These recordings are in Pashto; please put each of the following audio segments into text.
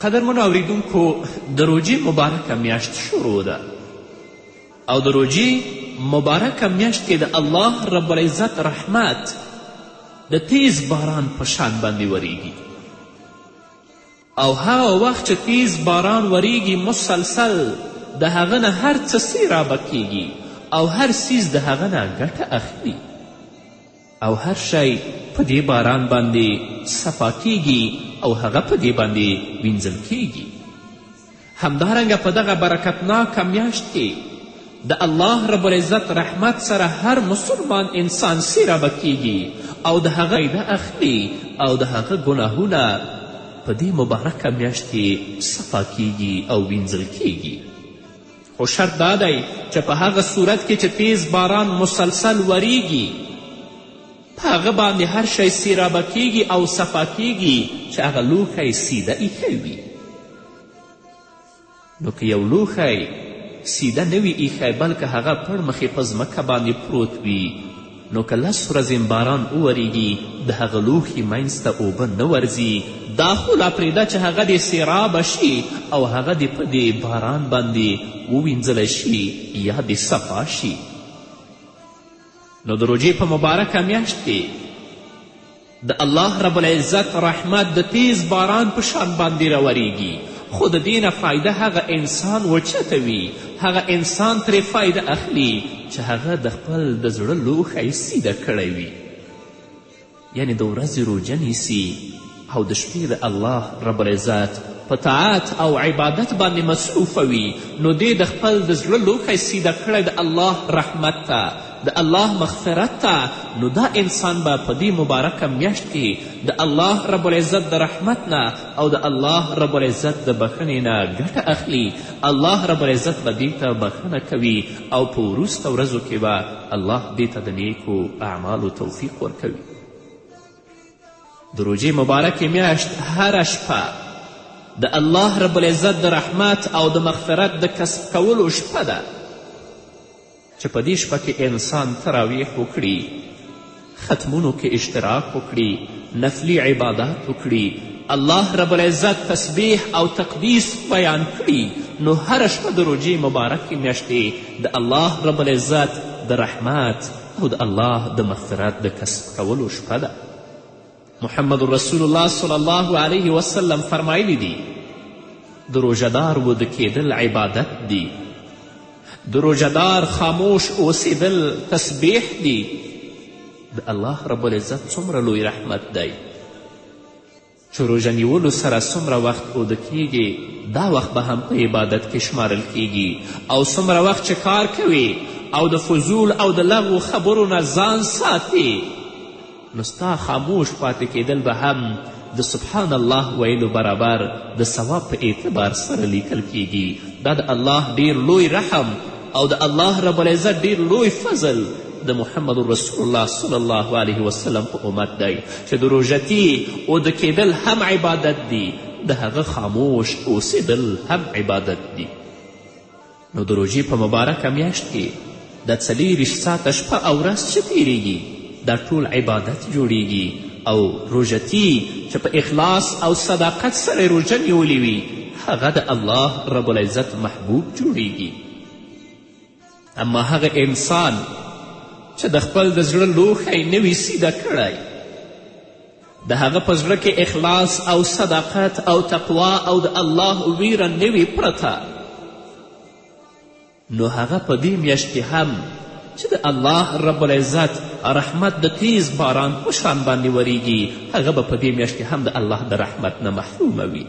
قدرمنو اوریدونکو د روژې مبارکه میاشت شروع ده او د روژې مبارکه میاشت کې د الله رب العزت رحمت د تیز باران په شان باندې وریږي او هغه وخت چې تیز باران وریږي مسلسل د هغه نه هر څه سیرابه کیږي او هر سیز د هغه نه ګټه اخلي او هر شی په دې باران باندې صفا کیږي او هغه په دې باندې وینځل کیږي همدارنګه په دغه برکتناکه میاشت کې د الله رب العزت رحمت سره هر مسلمان انسان سیرابه کیږي او د هغه نه اخلي او د هغه ګناهونه په دې مبارکه میاشت کې صفا کیږي او وینځل کیږي خو شرط دا دی چې په هغه صورت کې چې تیز باران مسلسل وریږي په هغه باندې هر شی سیرابه کیږي او صفا کیږي چې هغه لوښی سیده ایښی وي نو که یو لوښی سیده نه وي ایښی بلکه هغه پړمخې په ځمکه باندې پروت وي نو که لس ورځې هم باران وورېږي د هغه لوښي منځ ته اوبه نه ورځي دا خو لا پرېږده چې هغه دې سېرابه شي او هغه دې په دې باران باندې ووینځلی شي یا دې صفا شي نو د روژې په مبارکه میاشت کې د الله رب العزت رحمت د تیز باران په شان باندې راوریږي خو د دې نه فایده هغه انسان وچتوي هغه انسان ترې فایده اخلي چې هغه د خپل د زړه لوښی سیده کړی وي یعنې د ورځې روژه نیسي او د شپې د الله رب العزت په طاعت او عبادت باندې مصروفه وي نو دې د خپل د زړه لوښی سیده کړی د الله رحمت ته د الله مغفرت ته نو دا انسان به په دې مبارکه میاشت کې د الله رب العزت د رحمت نه او د الله رب العزت د بخښنې نه ګټه اخلي الله رب العزت به دې ته بخښنه کوي او په وروسته ورځو کې به الله دې ته د نیکو اعمالو توفیق ورکوي د روژې مبارکې میاشت هره شپه د الله رب العزت د رحمت او د مغفرت د کسب کولو شپه ده چې په دې شپه کې انسان تراویح وکړي ختمونو کې اشتراک وکړي نفلي عبادات وکړي الله رب العزت تسبیح او تقدیس بیان کړي نو هره شپه د روژې مبارکې میاشتې د الله رب العزت د رحمت او د الله د مغفرت د کسب کولو شپه ده محمد رسول الله صلی الله علیه وسلم فرمایلی دی د روژهدار ود کیدل عبادت دی د روژهدار خاموش اوسیدل تسبیح دی د الله رب العزت څومره لوی رحمت دی چې روژه نیولو سره څومره وخت اوده کیږي دا وخت به هم په عبادت کې شمارل کیږي او څومره وخت چې کار کوي او د فضول او د لغو خبرو نه ځان ساتي نو ستا خاموش پاتې کېدل به هم د سبحان الله ویلو برابر د ثواب په اعتبار سره لیکل کیږي دا د الله ډیر لوی رحم او د الله رب العزت ډیر لوی فضل د محمد رسول الله صلی الله علیه وسلم په امت دی چې د روژتي او د کېدل هم عبادت دی د هغه خاموش اوسېدل هم عبادت دی نو د روژې په مبارکه میاشت کې د څلېرویشت ساعته شپه او ورځ څه تیریږي دا ټول عبادت جوړیږي او روژتي چې په اخلاص او صداقت سره روژه نیولې وي هغه د الله رب العزت محبوب جوړیږي اما هغه انسان چې د خپل د زړه لوښی نه وي سیده کړی د هغه په زړه کې اخلاص او صداقت او تقوا او د الله ویره نه وي پرته نو هغه په دې میاشت کې هم چې د الله رب العزت رحمت د تیز باران په شان باندې وریږي هغه به په دې میاشت کې هم د الله د رحمت نه محرومه وي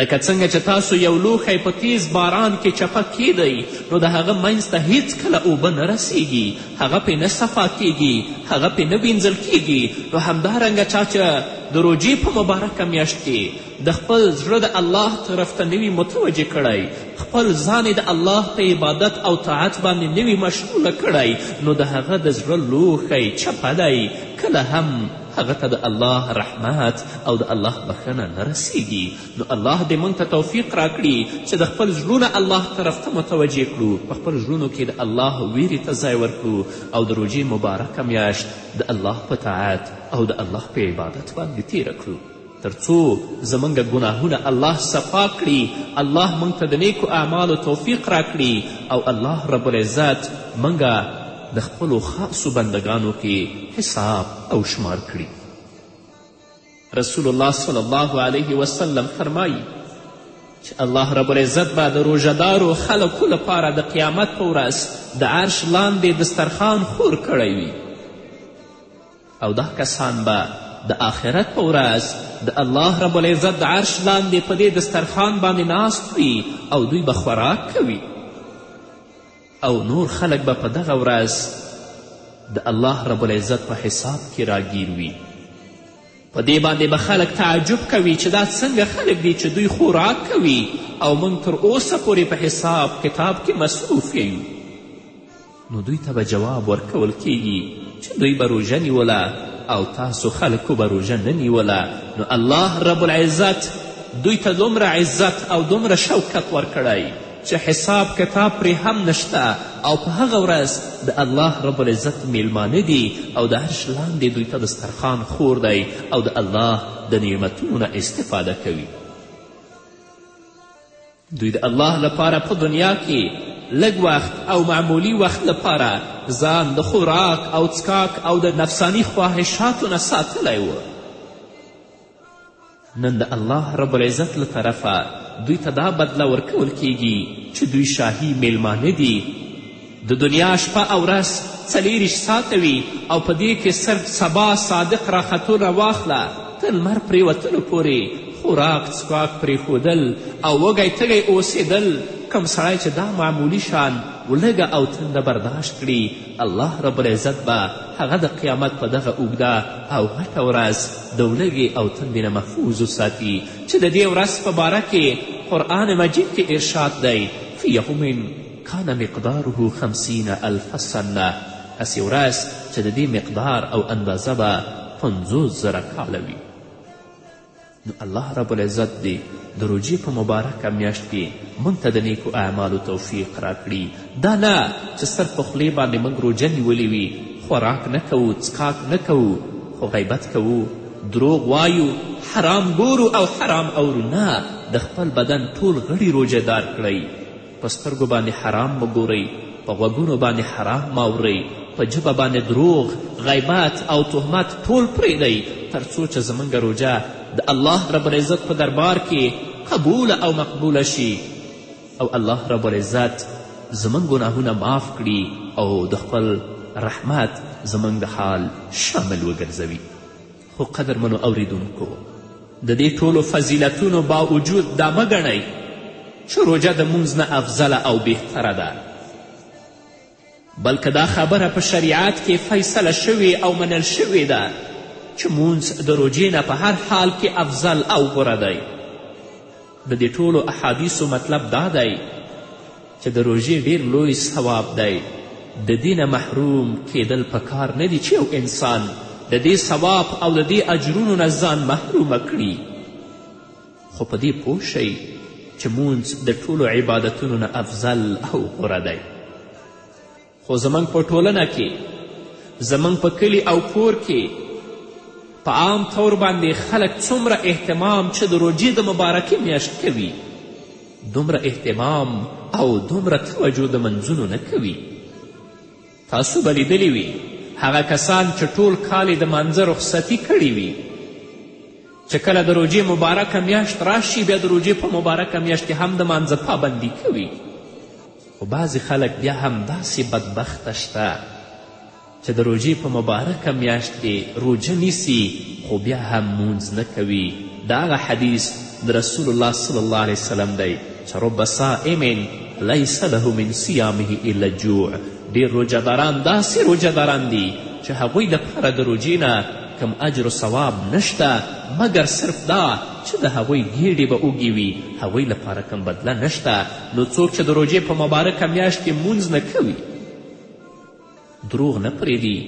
لکه څنګه چې تاسو یو لوښی په تیز باران کې چپه کیدئ نو د هغه منځ ته هیڅکله اوبه نه رسیږي هغه پې نه صفا کیږي هغه پې نه وینځل کیږي نو همدارنګه چا چې د روژې په مبارکه میاشت کې د خپل زړه د الله طرف ته نوي متوجه کړی خپل ځان د الله په عبادت او طاعت باندې نوي مشغوله کړی نو د هغه د زړه لوښی چپه دی کله هم هغه ته د الله رحمت او د الله بخښنه نه رسیږي نو الله دې موږ ته توفیق راکړي چې د خپل زړونه الله طرف ته متوجه کړو په خپل زړونو کې د الله ویرې ته ځای ورکړو او د روژې مبارکه میاشت د الله په طاعت او د الله په عبادت باندې تیره کړو تر څو زمونږ ګناهونه الله صفا کړي الله مونږ ته د نیکو اعمالو توفیق راکړي او الله رب العزت مونږ د خپلو خاصو بندګانو کې حساب او شمار کړي رسول الله صلی الله علیه وسلم فرمایی چې الله رب العزت به د روژهدارو خلکو لپاره د قیامت په ورځ د عرش لاندې دسترخوان خور کړی وي او دا کسان به د آخرت په ورځ د الله رب العزت د عرش لاندې په دې دسترخوان باندې ناست وي او دوی به خوراک کوي او نور خلک به په دغه ورځ د الله رب العزت په حساب کې راګیر وي په دې باندې به خلک تعجب کوي چې دا څنګه خلک دي چې دوی خوراک کوي او موږ تر اوسه پورې په حساب کتاب کې مصروف یو نو دوی ته به جواب ورکول کیږي چې دوی به روژه نیوله او تاسو خلکو به روژه نه نیوله نو الله رب العزت دوی ته دومره عزت او دومره شوکت ورکړی چې حساب کتاب پرې هم نشته او په هغه ورځ د الله رب العزت میلمانه دي او د عرش لاندې دوی ته دسترخوان خور دی او د الله د نعمتونو نه استفاده کوي دوی د الله لپاره په دنیا کې لږ وخت او معمولی وخت لپاره ځان د خوراک او څکاک او د نفسانی خواهشاتو نه ساتلی و نن د الله رب العزت له طرفه دوی ته دا بدله ورکول کیږي چې دوی شاهي میلمانه دي د دنیا شپه او ورځ څلېرویشت ساعته وي او په دې کې سر سبا صادق راختو نه واخله تر لمر پرېوتلو پورې خوراک څښاک پرېښودل او وږی تږی اوسېدل کوم سړی چې دا معمولي شان ولږه او تنده برداشت کړي الله رب العزت به هغه د قیامت په دغه اوږده او غټه ورځ د ولږې او تندې نه محفوظ وساتي چې د دې ورځ په باره کې قرآن مجید کې ارشاد دی فی یوم کان مقداره خمسین الف سنه هسې ورځ چې د دې مقدار او اندازه به پنځوس زره کاله وي نو الله رب العزت دې د روژې په مبارکه میاشت کې موږ ته د نیکو اعمالو توفیق راکړي دا نه چې سر په خولې باندې موږ روژه نیولې وي خوراک نه کوو څکاک نه کوو خو غیبت کوو دروغ وایو حرام ګورو او حرام اورو نه د خپل بدن ټول غړي روژهدار کړئ په سترګو باندې حرام مه ګورئ، په غوږونو باندې حرام مه اورئ، په ژبه باندې دروغ، غیبت او تهمت ټول پرېږدئ تر څو چې زموږ روژه د الله رب العزت په دربار کې قبوله او مقبوله شي او الله رب العزت زموږ ګناهونه معاف کړي او د خپل رحمت زموږ د حال شامل وګرځوي. خو قدرمنو اوریدونکو د دې ټولو فضیلتونو باوجود دا مه ګڼئ چې روژه د مونځ نه افضله او بهتره ده بلکه دا خبره په شریعت کې فیصله شوې او منل شوې ده چې مونځ د روژې نه په هر حال کې افضل او غوره دی د دې ټولو احادیثو مطلب دا دی چې د روژې ډیر لوی ثواب دی د دینه محروم کیدل په کار نه دي چې یو انسان د دې ثواب او د دې اجرونو نه ځان محرومه کړي خو په دې پوه شئ چې مونځ د ټولو عبادتونو نه افضل او غوره دی خو زموږ په ټولنه کې زموږ په کلي او کور کې په عام طور باندې خلک څومره اهتمام چې د روژې د مبارکي میاشت کوي دومره اهتمام او دومره توجه د منځونو نه کوي تاسو به لیدلي وي هغه کسان چې ټول کال د مانځه رخصتي کړې وي چې کله د روژې مبارکه میاشت راشي بیا د روژې په مبارکه میاشت هم د مانځه پابندي کوي خو بعضې خلک بیا هم داسې بدبخته شته چې د روژې په مبارکه میاشت کې روژه نیسي خو بیا هم مونځ نه کوي د هغه حدیث د رسول الله صلی الله علیه وسلم دی چې رب صائم لیس له من صیامه الا جوع ډېر روژهداران داسې روژهداران دي چې هغوی دپاره د روژې نه کم اجر و ثواب نشته مګر صرف دا چې د هغوی ګیډې به اوږې وي هغوی لپاره کم بدله نشته نو څوک چې د روژې په مبارکه میاشت کې مونځ نه کوي دروغ نه پرېږدي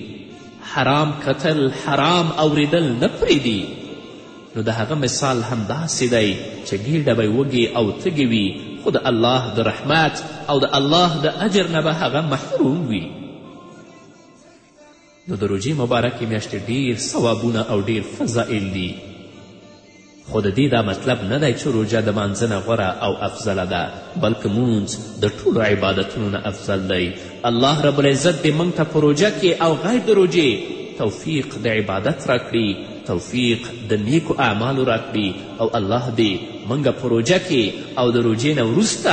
حرام کتل حرام اوریدل نه پرېږدي نو د هغه مثال همداسې دی چې ګېډه به وږې او تږې وي خو د الله د رحمت او د الله د اجر نه به هغه محروم وي نو د روژې مبارکې میاشتې ډیر ثوابونه او ډیر فضائل دي خو د دې دا مطلب نه دی چې روژه د مانځه نه غوره او افضله ده بلکې مونځ د ټولو عبادتونو نه افضل دی الله رب العزت دې موږ ته په روژه کې او غیر د روژې توفیق د عبادت راکړي توفیق د نیکو اعمالو راکړي او الله دې موږ په روژه کې او د روژې نه وروسته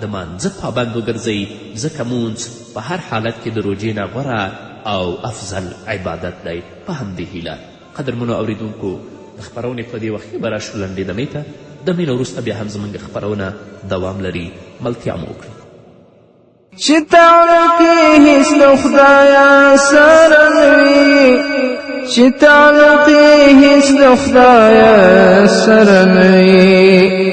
د مانځه پابند وګرځوي ځکه مونځ په هر حالت کې د روژې نه غوره او افضل عبادت دی. په همدې هیله قدرمنو اوریدونکو د خپرونې په دې وخت کې به راشو لنډې دمې ته، دمې نه وروسته بیا هم زمونږ خپرونه دوام لري، ملتیا مو وکړئ. چې تعلقي هیڅ له خدایه سره نه وي چې تعلقي هیڅ له خدایه سره نه وي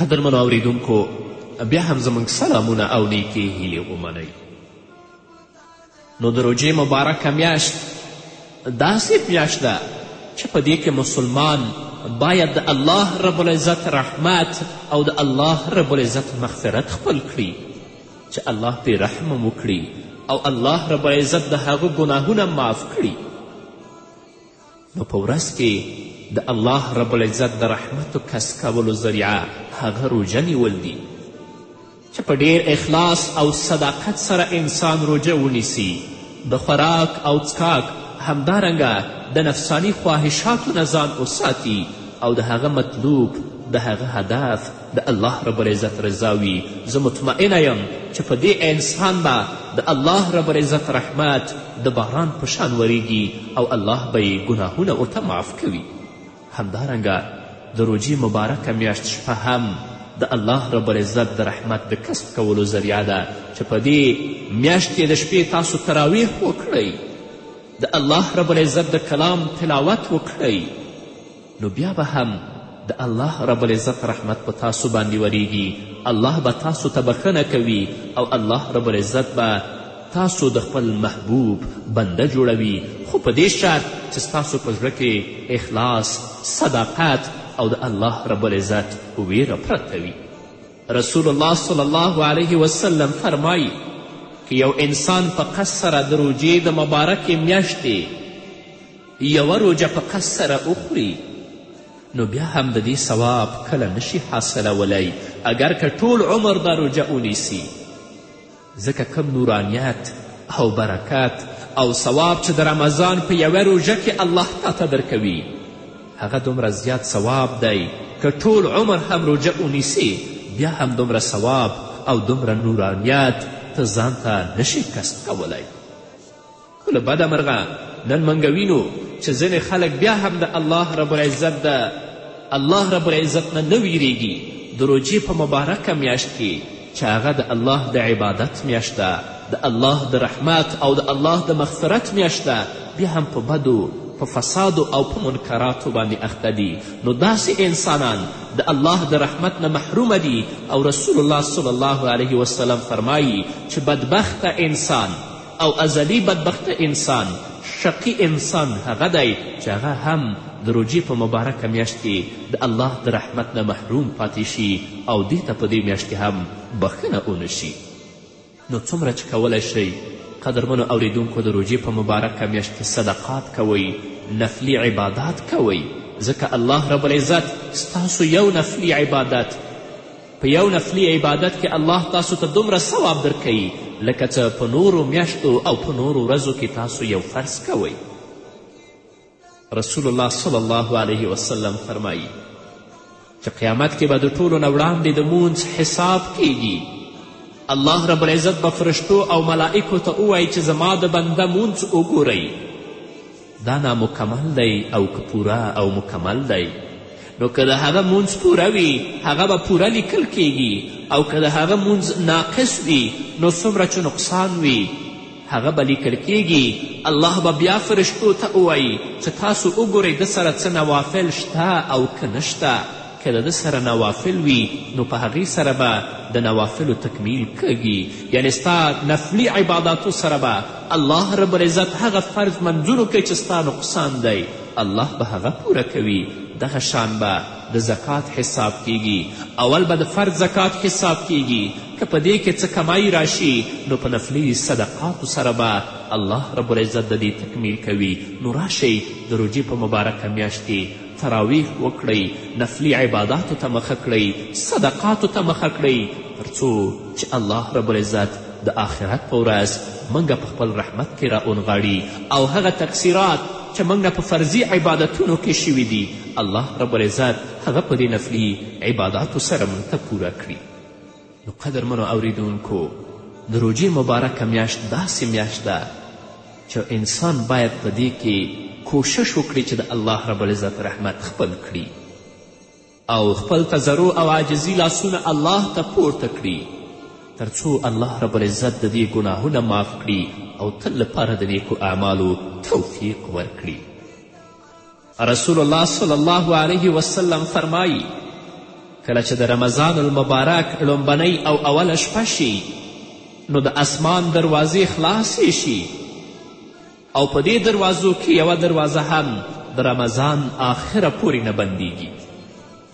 قدرمنو اوریدونکو بیا هم زموږ سلامونه او نیکې هیلې ومنئ نو د روژې مبارکه میاشت داسې میاشت ده چې په دې کې مسلمان باید د الله رب العزت رحمت او د الله رب العزت مغفرت خپل کړي چې الله پرې رحم وکړي او الله رب العزت د هغه ګناهونه معاف کړي نو په ورځ کې د الله رب العزت د رحمتو کسب کولو ذریعه هغه روژه نیول دي چې په ډیر اخلاص او صداقت سره انسان روژه ونیسي د خوراک او څکاک همدارنګه د نفساني خواهشاتو نه ځان وساتي او د هغه مطلوب د هغه هدف د الله رب العزت رضا وي زه مطمئنه یم چې په دې انسان به د الله رب العزت رحمت د باران په شان وریږي او الله به یې ګناهونه ورته معاف کوي همدارنګه د روژې مبارکه میاشت شپه هم د الله رب العزت د رحمت د کسب کولو ذریعه ده چې په دې میاشت کې د شپې تاسو تراویح وکړئ د الله رب العزت د کلام تلاوت وکړئ نو بیا به هم د الله رب العزت رحمت په تاسو باندې وریږي الله به تاسو ته بخښنه کوي او الله رب العزت به تاسو د خپل محبوب بنده جوړوي خو په دې شرط چې ستاسو په زړه کې اخلاص صداقت او د الله رب العزت ویره پرته وي رسول الله صلی الله علیه وسلم فرمایي که یو انسان په قصد سره د روجې د مبارکې میاشتې یوه روژه په قصد سره وخوري نو بیا هم د دې ثواب کله نشي حاصلولی اگر که ټول عمر دا روژه ونیسي ځکه کم نورانیت او برکت او ثواب چې د رمضان په یوه روژه کې الله تا ته درکوي هغه دومره زیات ثواب دی که ټول عمر هم روژه ونیسي بیا هم دومره ثواب او دومره نورانیت ته ځان ته نشي کسب کولی خو له بده مرغه نن موږ وینو چې ځینې خلک بیا هم د الله رب العزت د الله رب العزت نه نه ویریږي د روجې په مبارکه میاشت کې چې هغه د الله د عبادت میاشت ده د الله د رحمت او د الله د مغفرت میاشت ده بیا هم په بدو په فسادو او په منکراتو باندې اخته دي نو داسې انسانان د الله د رحمت نه محرومه دي او رسول الله صلی الله علیه وسلم فرمایی چې بدبخته انسان او ازلي بدبخته انسان، شقي انسان هغه دی چې هغه هم د روژې په مبارکه میاشت کې د الله د رحمت نه محروم پاتې شي او دې ته په دې میاشت کې هم بخښنه ونه شي. نو څومره چې کولی شئ قدرمنو اوریدونکو د روژې په مبارکه میاشت کې صدقات کوئ، نفلي عبادات کوئ، ځکه الله رب العزت ستاسو یو نفلي عبادت، په یو نفلي عبادت کې الله تاسو ته دومره ثواب درکوي لکه څه په نورو میاشتو او په نورو ورځو کې تاسو یو فرض کوئ رسول الله صلی الله علیه وسلم فرمایی چې قیامت کې به د ټولو نه وړاندې د مونځ حساب کیږي الله رب العزت به فرشتو او ملائکو ته ووایي چې زما د بنده مونځ وګورئ دا نامکمل دی او که پوره او مکمل دی نو که د هغه مونځ پوره وي هغه به پوره لیکل کیږي او که د هغه مونځ ناقص وي نو څومره چې نقصان وي هغه به لیکل کیږي الله به بیا فرشتو ته ووایي چې تاسو وګورئ ده سره څه نوافل شته او که نشته که د ده سره نوافل وي نو په هغې سره به د نوافلو تکمیل کږي یعنې ستا نفلي عباداتو سره به الله رب العزت هغه فرض منځونو کې چې ستا نقصان دی الله به هغه پوره کوي دغه شان به د زکات حساب کیږي اول به د فرض زکات حساب کیږي که په دې کې څه کمایی راشي نو په نفلي صدقاتو سره به الله رب العزت د دې تکمیل کوي نو راشئ د روژې په مبارکه میاشت کې تراویح وکړئ، نفلي عباداتو ته مخه کړئ، صدقاتو ته مخه کړئ، تر څو چې الله رب العزت د آخرت په ورځ موږ په خپل رحمت کې راونغاړي او هغه تقصیرات چې موږ په فرضي عبادتونو کې شوي دي الله رب العزت هغه په دې نفلي عباداتو سره موږ ته پوره کړي. نو قدرمنو اوریدونکو د روژې مبارکه میاشت داسې میاشت ده چې انسان باید په دې کې کوشش وکړي چې د الله رب العزت رحمت خپل کړي او خپل تضرع او عاجزي لاسونه الله ته پورته کړي تر څو الله رب العزت د دې ګناهونه معاف کړي او تل لپاره د نیکو اعمالو توفیق ورکړي رسول الله صلی الله علیه وسلم فرمایی کله چې د رمضان المبارک لومبنۍ او اوله شپه شي نو د اسمان دروازې خلاصې شي او په دې دروازو کې یوه دروازه هم د رمضان آخره پورې نه بندیږي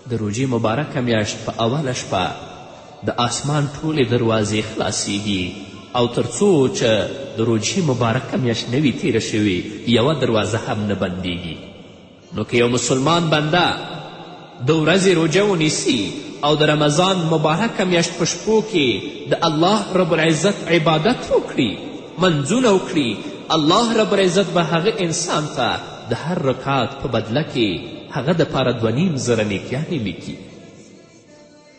د روژې مبارکه میاشت په اوله شپه د آسمان ټولې دروازې خلاصیږي او تر څو چې د روژې مبارکه میاشت نه وي تیره شوې یوه دروازه هم نه بندیږي نو که یو مسلمان بنده د ورځې روژه ونیسي او د رمضان مبارکه میاشت په شپو کې د الله رب العزت عبادت وکړي منځونه وکړي الله رب العزت به هغه انسان ته د هر رکعت په بدله کې هغه دپاره دوه نیم زره نیکیانې لیکي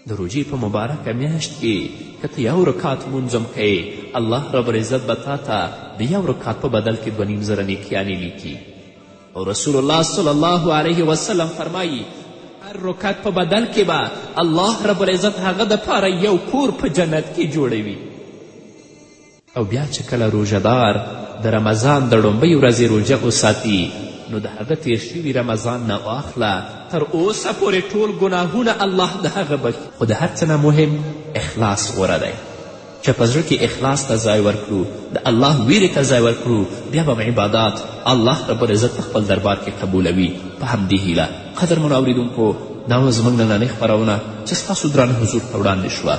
د روژې په مبارکه میاشت کې که ته یو رکات لمونځ هم کوې الله رب العزت به تا ته د یو رکات په بدل کې دوه نیم زره نیکیانې لیکي او رسول الله صلی الله علیه وسلم فرمایی هر رکات په بدل کې به الله رب العزت هغه دپاره یو کور په جنت کې جوړوي او بیا چې کله روژه دار د رمضان د ړومبۍ ورځې روژه وساتي نو د هغه تیر شوي رمضان نه واخله تر اوسه پورې ټول ګناهونه الله د هغه بخي خو د هر څه نه مهم اخلاص غوره دی چې په زړه کې اخلاص ته ځای ورکړو د الله ویرې ته ځای ورکړو بیا به عبادات الله رب العزت په خپل دربار کې قبولوي په همدې هیله قدرمنو اورېدونکو دا وه زموږ نننۍ خپرونه چې ستاسو درانه حضور ته وړاندې شوه